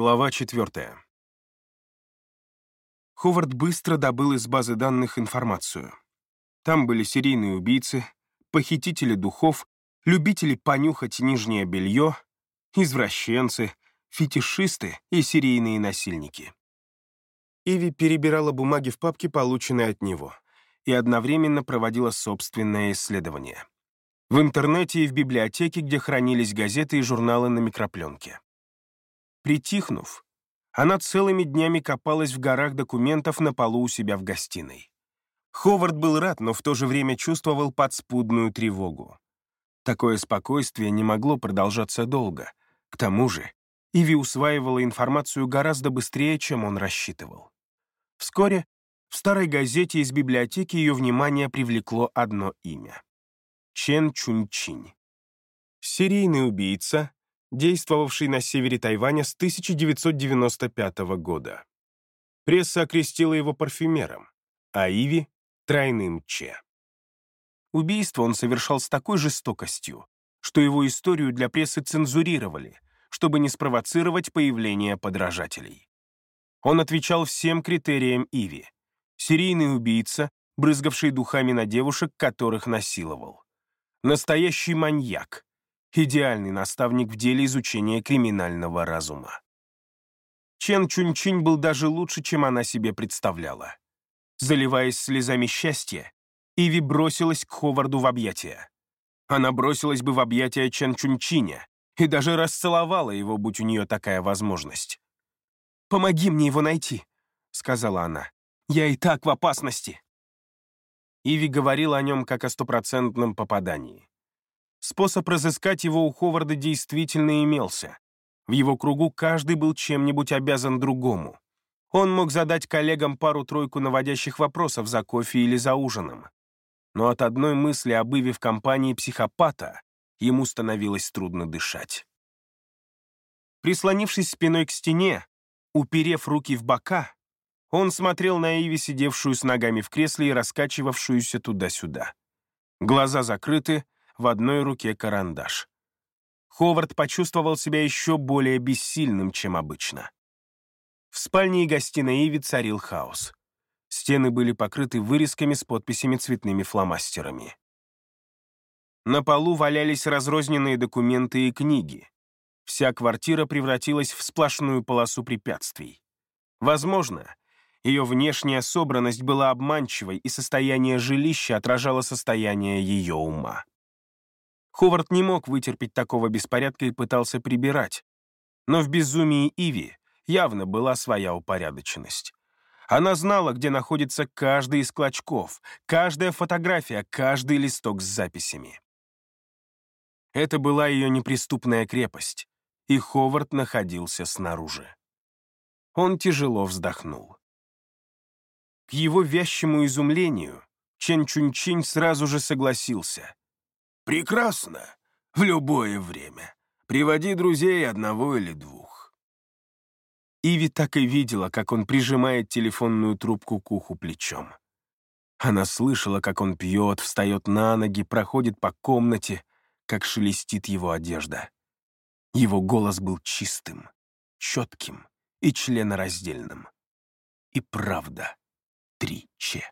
Глава четвертая. Ховард быстро добыл из базы данных информацию. Там были серийные убийцы, похитители духов, любители понюхать нижнее белье, извращенцы, фетишисты и серийные насильники. Иви перебирала бумаги в папке, полученные от него, и одновременно проводила собственное исследование. В интернете и в библиотеке, где хранились газеты и журналы на микропленке. Притихнув, она целыми днями копалась в горах документов на полу у себя в гостиной. Ховард был рад, но в то же время чувствовал подспудную тревогу. Такое спокойствие не могло продолжаться долго. К тому же, Иви усваивала информацию гораздо быстрее, чем он рассчитывал. Вскоре в старой газете из библиотеки ее внимание привлекло одно имя — Чен Чунчинь. Серийный убийца, действовавший на севере Тайваня с 1995 года. Пресса окрестила его парфюмером, а Иви — тройным Че. Убийство он совершал с такой жестокостью, что его историю для прессы цензурировали, чтобы не спровоцировать появление подражателей. Он отвечал всем критериям Иви. Серийный убийца, брызгавший духами на девушек, которых насиловал. Настоящий маньяк, идеальный наставник в деле изучения криминального разума. Чен Чунчин был даже лучше, чем она себе представляла. Заливаясь слезами счастья, Иви бросилась к Ховарду в объятия. Она бросилась бы в объятия Чен Чунчиня и даже расцеловала его, будь у нее такая возможность. «Помоги мне его найти», — сказала она. «Я и так в опасности». Иви говорила о нем как о стопроцентном попадании. Способ разыскать его у Ховарда действительно имелся. В его кругу каждый был чем-нибудь обязан другому. Он мог задать коллегам пару-тройку наводящих вопросов за кофе или за ужином. Но от одной мысли об Иве в компании психопата ему становилось трудно дышать. Прислонившись спиной к стене, уперев руки в бока, он смотрел на Иви, сидевшую с ногами в кресле и раскачивавшуюся туда-сюда. Глаза закрыты, в одной руке карандаш. Ховард почувствовал себя еще более бессильным, чем обычно. В спальне и гостиной Иви царил хаос. Стены были покрыты вырезками с подписями цветными фломастерами. На полу валялись разрозненные документы и книги. Вся квартира превратилась в сплошную полосу препятствий. Возможно, ее внешняя собранность была обманчивой, и состояние жилища отражало состояние ее ума. Ховард не мог вытерпеть такого беспорядка и пытался прибирать. Но в безумии Иви явно была своя упорядоченность. Она знала, где находится каждый из клочков, каждая фотография, каждый листок с записями. Это была ее неприступная крепость, и Ховард находился снаружи. Он тяжело вздохнул. К его вязчему изумлению Чен Чунчин сразу же согласился. Прекрасно. В любое время. Приводи друзей одного или двух. Иви так и видела, как он прижимает телефонную трубку к уху плечом. Она слышала, как он пьет, встает на ноги, проходит по комнате, как шелестит его одежда. Его голос был чистым, четким и членораздельным. И правда, три че.